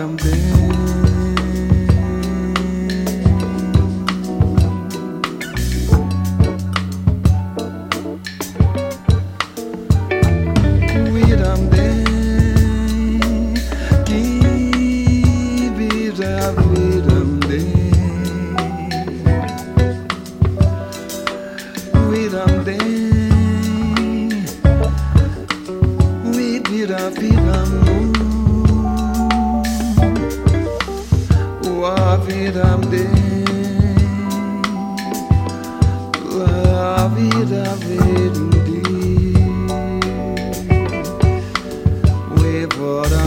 Vedaram Cuidam Viram bem La vida What